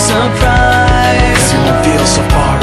surprise. I feel so far